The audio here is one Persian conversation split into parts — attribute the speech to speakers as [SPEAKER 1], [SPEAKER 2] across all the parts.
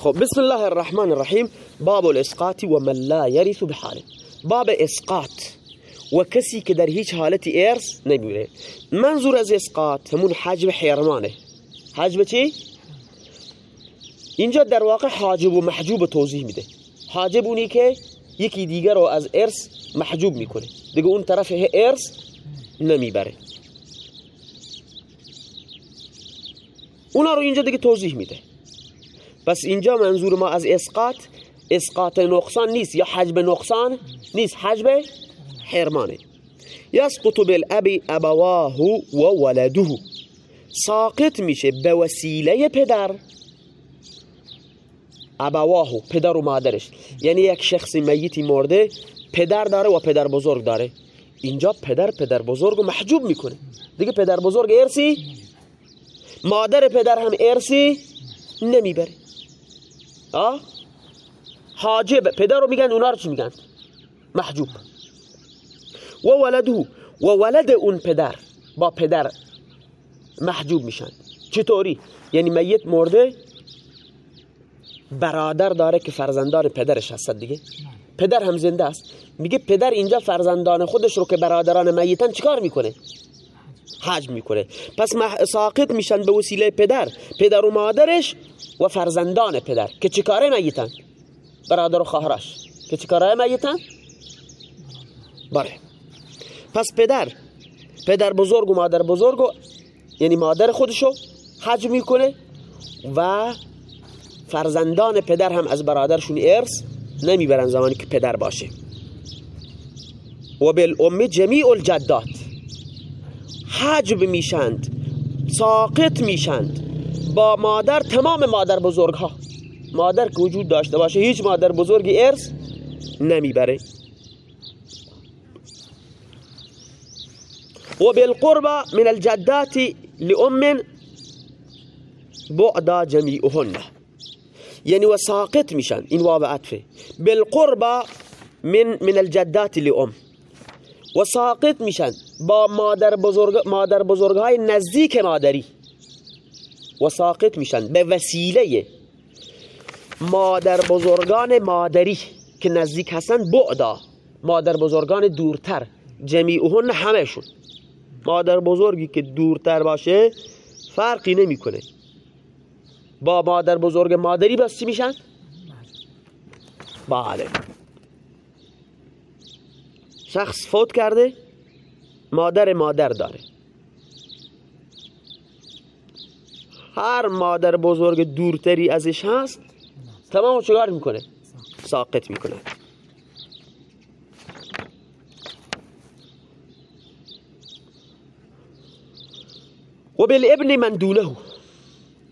[SPEAKER 1] خب بسم الله الرحمن الرحیم. باب الاسقاط و من لا یرث بحال باب اسقاط. و کسی که در هیچ حالتی ارث نمیره منظور از اسقاط همون حجب حرمانه حجب چی؟ اینجا در واقع حاجب و محجوب توضیح میده. حاجب اونی که یکی دیگر رو از ارث محجوب می‌کنه. دیگه اون طرف ارث نمی‌بره. اونا رو اینجا دیگه توضیح میده. پس اینجا منظور ما از اسقاط اسقاط نقصان نیست یا حجب نقصان نیست حجب حرمانه. یسقط بالاب ابواه و ولده. ساقط میشه به وسیله پدر. ابواه پدر و مادرش. یعنی یک شخص میتی مرده پدر داره و پدر بزرگ داره. اینجا پدر پدر بزرگ محجوب می‌کنه. دیگه پدر بزرگ ارسی مادر پدر هم ارسی نمی‌بره. حاجب. پدر رو میگن اونا رو چی میگن؟ محجوب. و ولده و ولد اون پدر. با پدر محجوب میشن. چطوری؟ یعنی میت مرده برادر داره که فرزندان پدرش هست دیگه. پدر هم زنده است. میگه پدر اینجا فرزندان خودش رو که برادران میتن چیکار می‌کنه؟ حج می‌کنه. پس ساقط میشن به وسیله پدر. پدر و مادرش و فرزندان پدر که چیکاره میتن؟ برادر و خواهرش که چیکاره میتن؟ بله. پس پدر پدر بزرگ و مادر بزرگ و یعنی مادر خودشو حج می‌کنه و فرزندان پدر هم از برادرشون ارث نمی‌برن زمانی که پدر باشه. و بالام جمیع الجدات. حجب میشند ساقط میشند. با مادر تمام مادر بزرگ ها. مادر که وجود داشته باشه هیچ مادر بزرگی ارث نمیبره. و بالقرب من الجدات لأم بعدا جمیعهن یعنی و ساقط میشن این واو عطفه. بالقرب من من الجدات لأم. و ساقط میشن با مادر بزرگ مادر بزرگ های نزدیک مادری. و ساقط میشن به وسیله مادر بزرگان مادری که نزدیک هستن بعدا. مادر بزرگان دورتر. جمیعهن همشون مادر بزرگی که دورتر باشه فرقی نمی‌کنه. با مادر بزرگ مادری بس میشن؟ بله. شخص فوت کرده مادر مادر داره. هر مادر بزرگ دورتری ازش هست تمام چگار می‌کنه؟ ساقط می‌کنه. و بالابن من دونه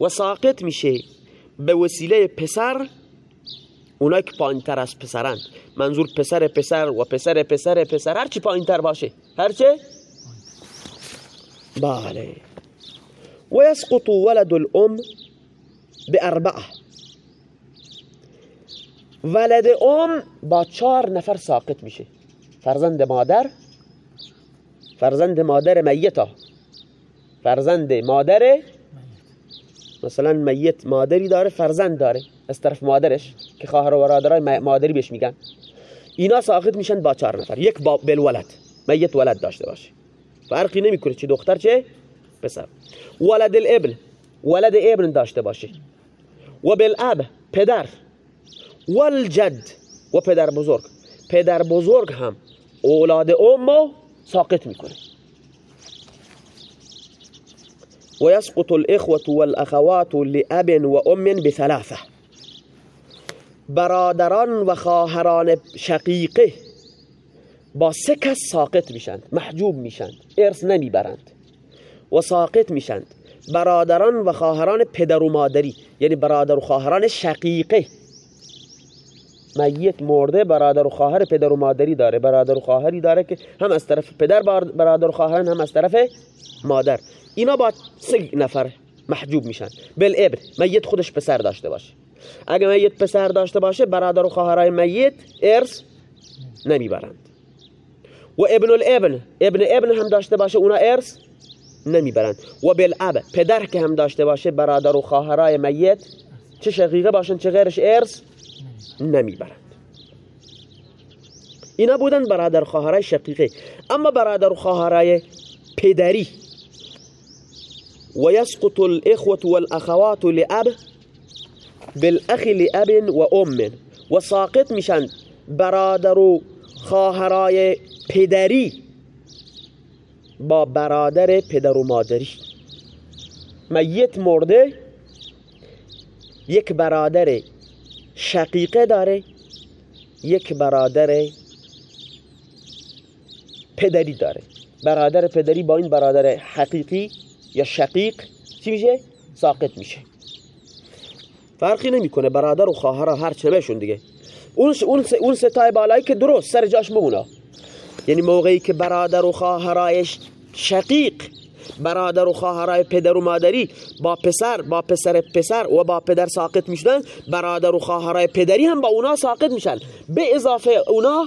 [SPEAKER 1] و ساقط میشه به وسیله پسر اونایی که پایینتر از پسرند منظور پسر پسر و پسر پسر پسر هرچی پایینتر باشه. هرچه بله. و یسقط ولد الام به اربعه ولد ام با چهار نفر ساقط میشه. فرزند مادر فرزند مادر میتا. فرزند مادر مثلا میت مادری داره فرزند داره. از طرف مادرش که خواهر و برادرای مادری بهش میگن. اینا ساقط میشن با چهار نفر. یک با بالولد میت ولد داشته باشه. فرقی نمی‌کنه چه دختر چه پسر ولد الابن ولد ابن داشته باشه و بالاب پدر. والجد و پدر بزرگ. پدر بزرگ هم اولاد امو ساقط می‌کنه. ويسقط الإخوة والأخوات لأب وأم بثلاثة. برادران و خواهران شقیقه با سه کس ساقط میشند محجوب میشند ارث نمی‌برند. و ساقط میشند. برادران و خواهران پدر و مادری یعنی برادر و خواهران شقیقه. میت مرده برادر و خواهر پدر و مادری داره. برادر و خواهری داره که هم از طرف پدر برادر و خواهران هم از طرف مادر. اینا با سه نفر محجوب میشن. بل ابن میت خودش پسر داشته باشه. اگه میت پسر داشته باشه برادر و خواهرای میت ارث نمی‌برند. و ابن الابن ابن ابن هم داشته باشه اونا ارث نمی‌برند. و بالاب پدر که هم داشته باشه برادر و خواهرای میت چه شقیقه باشن چه غیرش ارث نمی‌برند. اینا بودن برادر خواهرای شقیقه. اما برادر خواهرای پدری. و یسقط الاخوة والاخوات لأب بالاخ لأب و ام و ساقط میشن برادر و خواهرای پدری. با برادر پدر و مادری. میت مرده یک برادر شقیقه داره یک برادر پدری داره. برادر پدری با این برادر حقیقی یا شقیق چی میشه؟ ساقط میشه. فرقی نمی‌کنه برادر و خواهر هر چمهشون دیگه. اون اون اون ستای بالایی که درست سر جاش بمونه یعنی موقعی که برادر و خواهرایش شقیق برادر و خواهرای پدر و مادری با پسر با پسر پسر و با پدر ساقط می‌شدن برادر و خواهرای پدری هم با اونا ساقط میشن. به اضافه اونا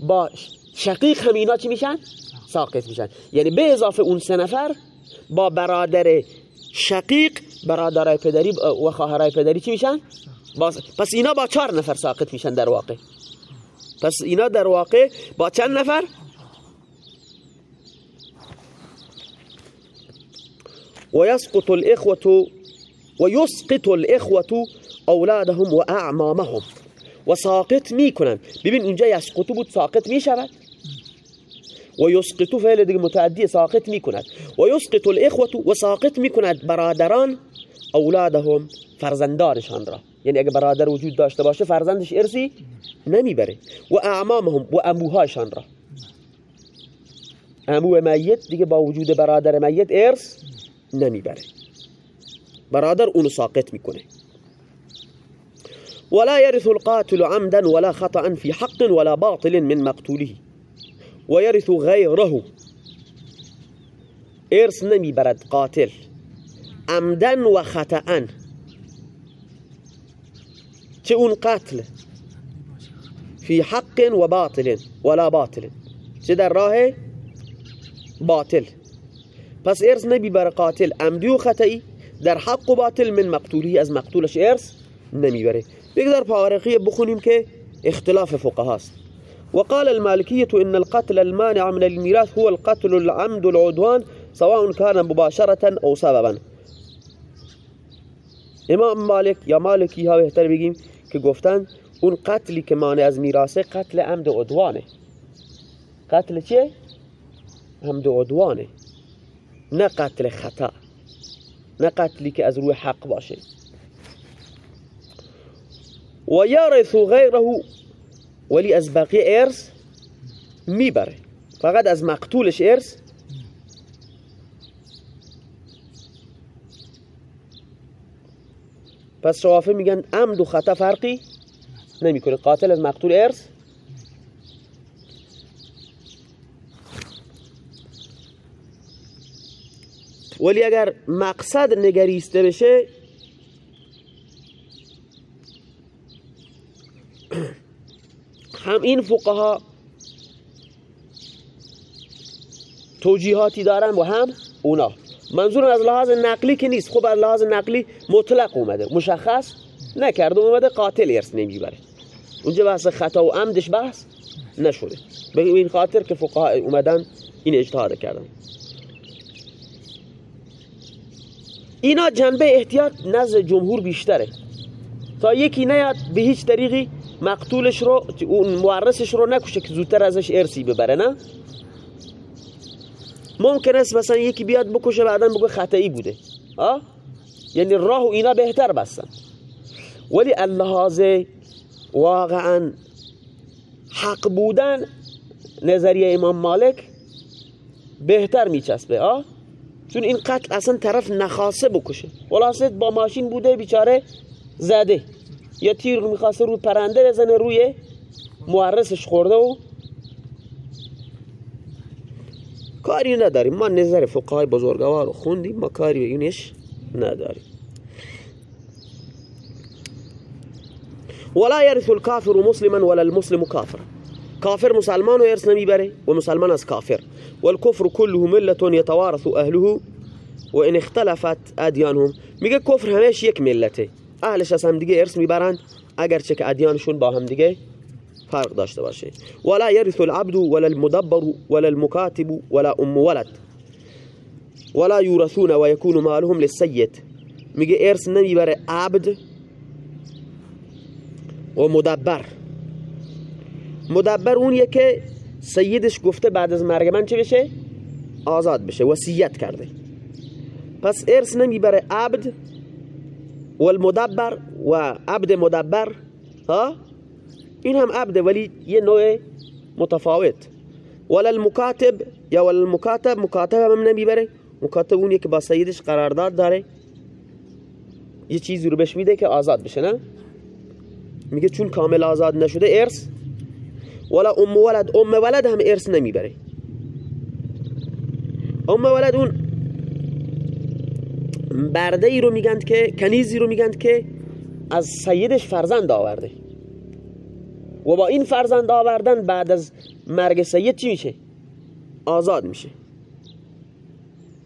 [SPEAKER 1] با شقیق هم اینا چی میشن؟ ساقط میشن. یعنی به اضافه اون سه نفر با برادر شقیق برادرای پدری و خواهرای پدری چی میشن؟ پس اینا با چهار نفر ساقط میشن در واقع. پس اینا در واقع با چند نفر؟ ويسقط الإخوة ويسقط الإخوة أولادهم وأعمامهم. وساقط میکنن. ببین اونجا یسقط بود ساقط میشود. و یسقط فعل دیگه متعدی ساقط میکند. و یسقط الإخوة و ساقط میکند برادران اولادهم فرزندانشان را. یعنی اگه برادر وجود داشته باشه فرزندش ارسی نمیبره. و اعمامهم و اموهاشان را. امو میت دیگه با وجود برادر میت ارث نمیبره. برادر اونو ساقط میکنه. ولا يرث القاتل عمدا ولا خطأ في حق ولا باطل من مقتوله. ويرث غيره. ارث نمیبرد قاتل. عمدا و خطأ چه اون قتل في حق و باطل ولا باطل. چه در راه باطل. پس إرث نمیبره قاتل عمدی و خطئی در حق و باطل من مقتولی از مقتولش إرث نمیبره بگذار پاورقی بخونیم که اختلاف فقه وقال المالكية إن القتل المانع من الميراث هو القتل العمد العدوان سواء كان مباشرة أو سببا. إمام مالک یا مالکی ها بهتر بگیم که گفتن اون قتلی که مانع از میراثه قتل عمد عدوانه. قتل چیه؟ عمد عدوانه. نه قتل خطا. نه قتلی که از روی حق باشه. و یارث غیره ولی از بقیه ارث می‌بره. فقط از مقتولش ارث پس شوافه میگن عمد و خطا فرقی نمی‌کنه. قاتل از مقتول ارث. ولی اگر مقصد نگریسته بشه هم این فقها توجیهاتی دارن و هم اونا. منظور از لحاظ نقلی که نیست. خب از لحاظ نقلی مطلق اومده. مشخص نکرده. اومده قاتل ارث نمی‌بره. اونجا بحث خطا و عمدش بحث نشده. به این خاطر که فقها اومدن این اجتهاد کردن. اینا جنبه احتیاط نزد جمهور بیشتره. تا یکی نیاد به هیچ طریقی مقتولش رو اون مورثش رو نکشه که زودتر ازش ارسی ببره نه؟ ممکن است مثلا یکی بیاد بکشه بعدا بگه خطایی بوده. آه؟ یعنی راه و اینا بهتر بستن. ولی اللحاظ واقعا حق بودن نظریه امام مالک بهتر میچسبه آه چون این قتل اصلا طرف نخواسته بکشه. خلاصه با ماشین بوده بیچاره زده. یا تیر می‌خواسته رو پرنده بزنه روی مورسش خورده و کاری نداریم ما نظر فقهای بزرگوار رو خوندیم ما کاری به اینش نداریم. ولا يرث الكافر مسلما ولا المسلم كافرا. کافر مسلمان و ارث نمیبره و مسلمان از کافر. والكفر كله ملة يتوارث أهله و إن اختلفت ادیانهم میگه کفر همش یک ملته. اهلش از هم دیگه ارث میبرند اگرچه که ادیانشون با هم فرق داشته باشه ولا يرث العبد ولا المدبر ولا المكاتب ولا أم ولد. ولا يورثون ويكون مالهم للسيد. میگه ارث نمیبره عبد و مدبر مدبر اونیه که سیدش گفته بعد از مرگ من چه بشه؟ آزاد بشه وصیت کرده. پس ارث نمیبره عبد و المدبر و عبد مدبر ها؟ این هم عبد ولی یه نوع متفاوت. ولا المکاتب یا ولا المکاتب مکاتب هم نمی‌بره. مکاتب اونیه که با سیدش قرارداد داره. یه چیزی رو بهش میده که آزاد بشه نه؟ میگه چون کامل آزاد نشده ارث ولا ام ولد ام ولد هم ارث نمی‌بره. ام ولد اون برده ای رو میگند که کنیزی رو میگند که از سیدش فرزند آورده. و با این فرزند آوردن بعد از مرگ سید چی میشه؟ آزاد میشه.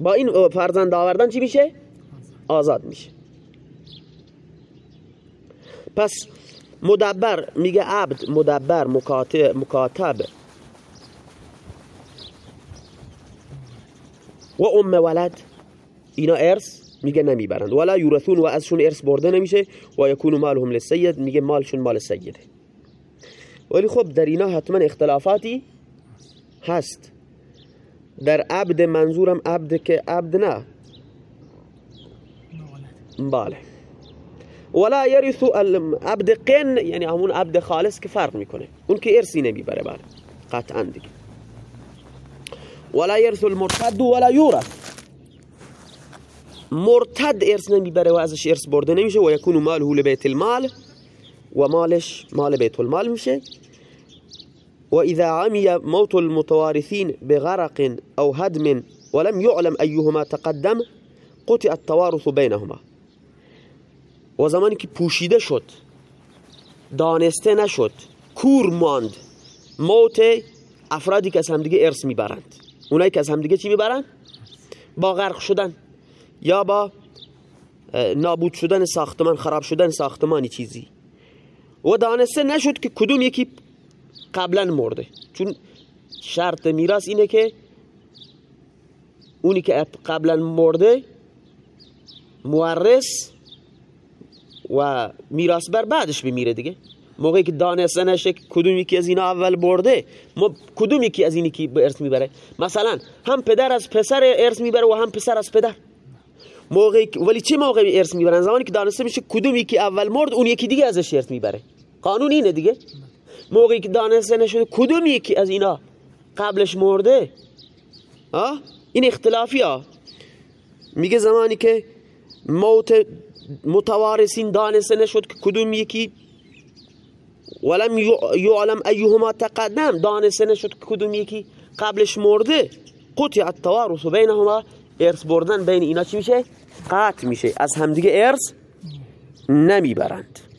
[SPEAKER 1] با این فرزند آوردن چی میشه؟ آزاد میشه. پس مدبر میگه عبد مدبر مکاتب, مکاتب. و ام ولد اینا ارث میگه نمی‌برند. ولا یورثون و ازشون ارث برده نمیشه و یکونو مالهم للسید میگه مالشون مال سیده. ولی خب در اینا حتما اختلافاتی هست. در عبد منظورم عبد که عبد نه. بله. ولا يرث عبد قن یعنی همون عبد خالص که فرق می‌کنه. اون که ارثی نمی‌بره بله. قطعا دیگه. ولا يرث المرتد ولا يورث مرتد ارث نمی‌بره و ازش ارث برده نمیشه و یکون ماله لبیت المال. و مالش مال بیت المال میشه. و اذا عمی موت المتوارثین بغرق او هدم ولم يعلم ایهما تقدم قطع التوارث بینهما. و زمانی که پوشیده شد دانسته نشد کور ماند موت افرادی که از همدیگه ارث می‌برند. اونایی که از همدیگه چی می‌برند؟ با غرق شدن. یا با نابود شدن ساختمان خراب شدن ساختمانی چیزی. و دانسته نشد که کدوم یکی قبلا مرده. چون شرط میراث اینه که اونی که قبلا مرده مورث و میراث بر بعدش بمیره دیگه. موقعی که دانسته نشه کدوم یکی از اینا اول برده ما کدوم یکی از اینی که به ارث می‌بره؟ مثلا هم پدر از پسر ارث می‌بره و هم پسر از پدر. موقعی ولی چه موقعی ارث می‌برن؟ زمانی که دانسته میشه کدوم یکی اول مرد اون یکی دیگه ازش ارث می‌بره. قانون اینه دیگه. موقعی که دانسته نشده کدوم یکی از اینا قبلش مرده؟ ها این اختلافی ها. میگه زمانی که موت متوارثین دانسته نشد که کدوم یکی ولم یعلم ایهما تقدم دانسته نشد که کدوم یکی قبلش مرده. قطع التوارث بینهما. ارث بردن بین اینا چی میشه؟ قطع میشه. از همدیگه ارث نمی‌برند.